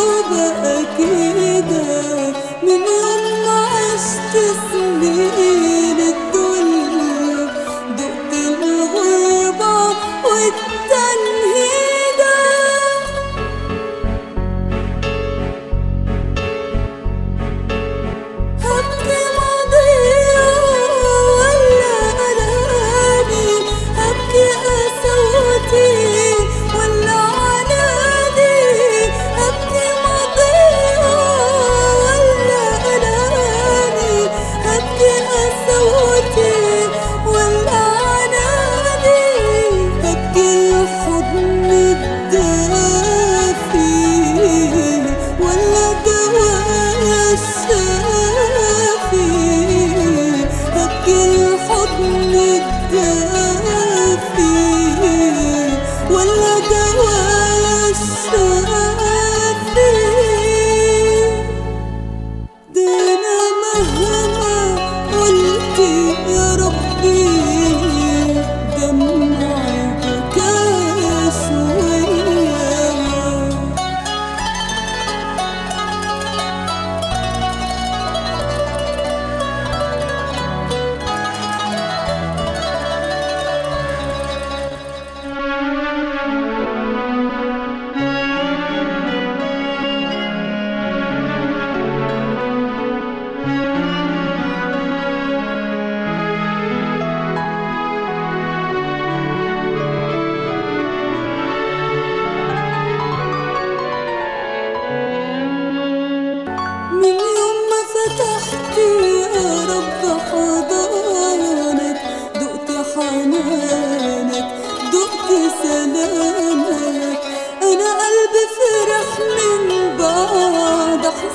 توبة أكيدة من عشت سنين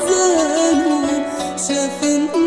زين شاف الناس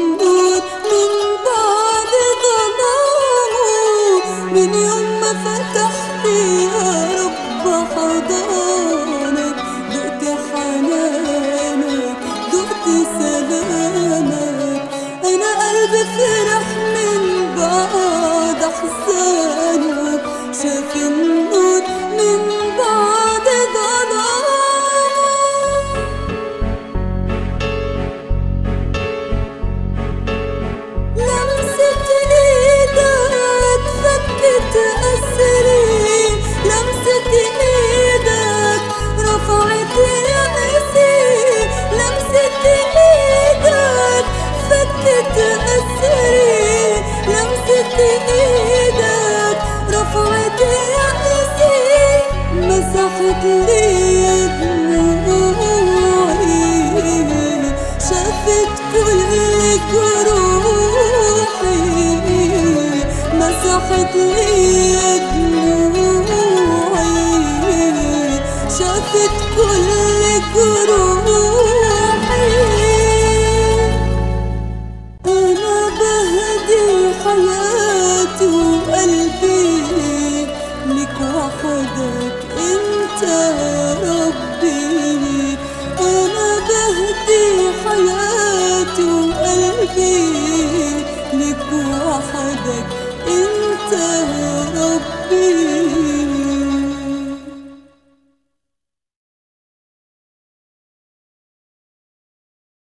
شافت لي دموعي شافت مسحت لي دموعي شافت وحدك انت يا ربي.